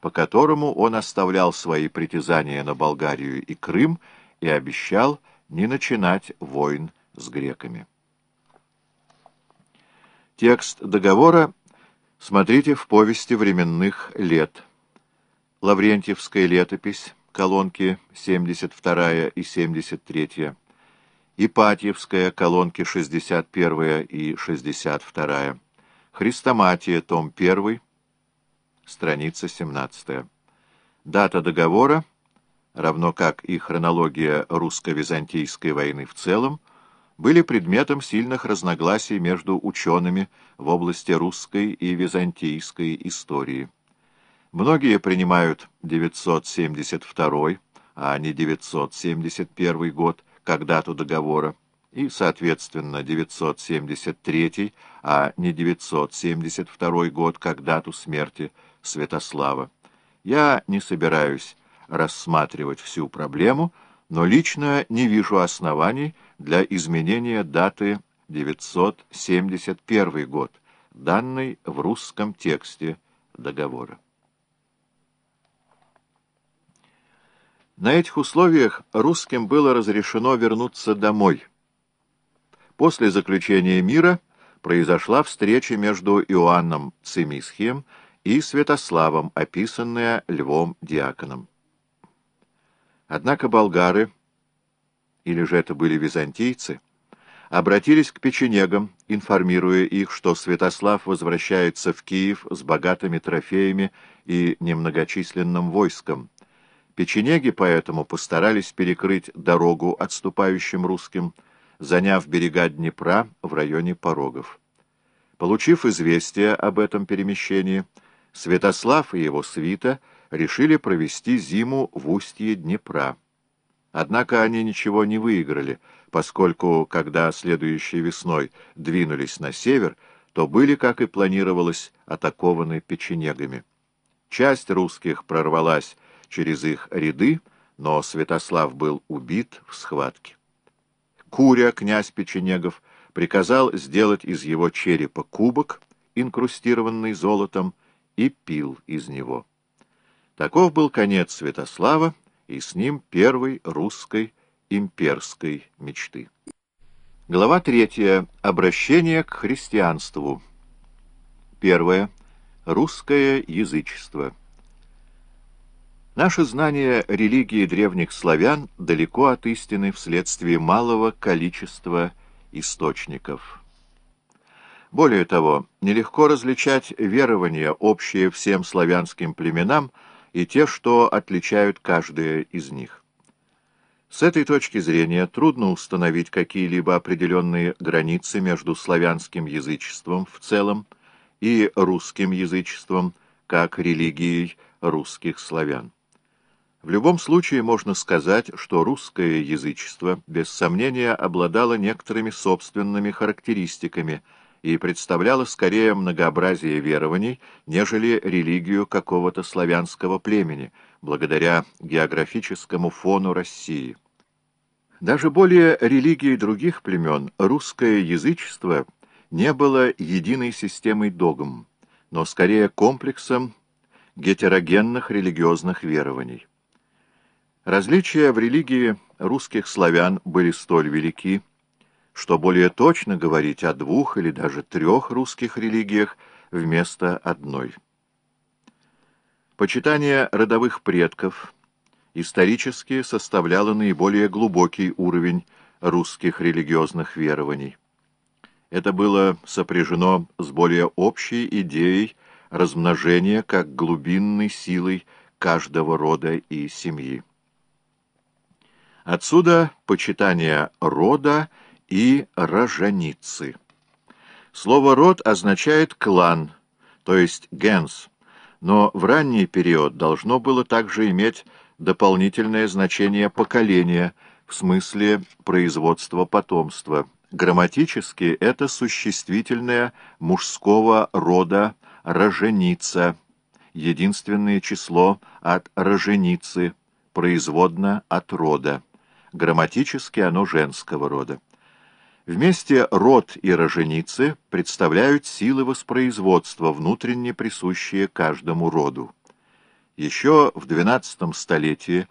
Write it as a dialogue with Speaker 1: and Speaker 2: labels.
Speaker 1: по которому он оставлял свои притязания на Болгарию и Крым и обещал не начинать войн с греками. Текст договора смотрите в повести временных лет. Лаврентьевская летопись, колонки 72 и 73, Ипатьевская, колонки 61 и 62, Христоматия, том 1, страница 17. Дата договора, равно как и хронология русско-византийской войны в целом, были предметом сильных разногласий между учеными в области русской и византийской истории. Многие принимают 972, а не 971 год как дату договора, и, соответственно, 973, а не 972 год как дату смерти Святослава. Я не собираюсь рассматривать всю проблему, но лично не вижу оснований для изменения даты 971 год, данной в русском тексте договора. На этих условиях русским было разрешено вернуться домой. После заключения мира произошла встреча между Иоанном Цимисхием и Святославом, описанная Львом Диаконом. Однако болгары, или же это были византийцы, обратились к печенегам, информируя их, что Святослав возвращается в Киев с богатыми трофеями и немногочисленным войском. Печенеги поэтому постарались перекрыть дорогу отступающим русским, заняв берега Днепра в районе Порогов. Получив известие об этом перемещении, Святослав и его свита решили провести зиму в устье Днепра. Однако они ничего не выиграли, поскольку, когда следующей весной двинулись на север, то были, как и планировалось, атакованы печенегами. Часть русских прорвалась через их ряды, но Святослав был убит в схватке. Куря, князь Печенегов, приказал сделать из его черепа кубок, инкрустированный золотом, и пил из него. Таков был конец Святослава, и с ним первой русской имперской мечты. Глава третья. Обращение к христианству. Первое. Русское язычество. Наше знание религии древних славян далеко от истины вследствие малого количества источников. Более того, нелегко различать верования, общие всем славянским племенам, и те, что отличают каждое из них. С этой точки зрения трудно установить какие-либо определенные границы между славянским язычеством в целом и русским язычеством, как религией русских славян. В любом случае можно сказать, что русское язычество без сомнения обладало некоторыми собственными характеристиками и представляло скорее многообразие верований, нежели религию какого-то славянского племени, благодаря географическому фону России. Даже более религии других племен русское язычество не было единой системой догм, но скорее комплексом гетерогенных религиозных верований. Различия в религии русских славян были столь велики, что более точно говорить о двух или даже трех русских религиях вместо одной. Почитание родовых предков исторически составляло наиболее глубокий уровень русских религиозных верований. Это было сопряжено с более общей идеей размножения как глубинной силой каждого рода и семьи. Отсюда почитание рода и роженицы. Слово «род» означает «клан», то есть «генс», но в ранний период должно было также иметь дополнительное значение поколения в смысле производства потомства. Грамматически это существительное мужского рода роженица, единственное число от роженицы, производно от рода. Грамматически оно женского рода. Вместе род и роженицы представляют силы воспроизводства, внутренне присущие каждому роду. Еще в XII столетии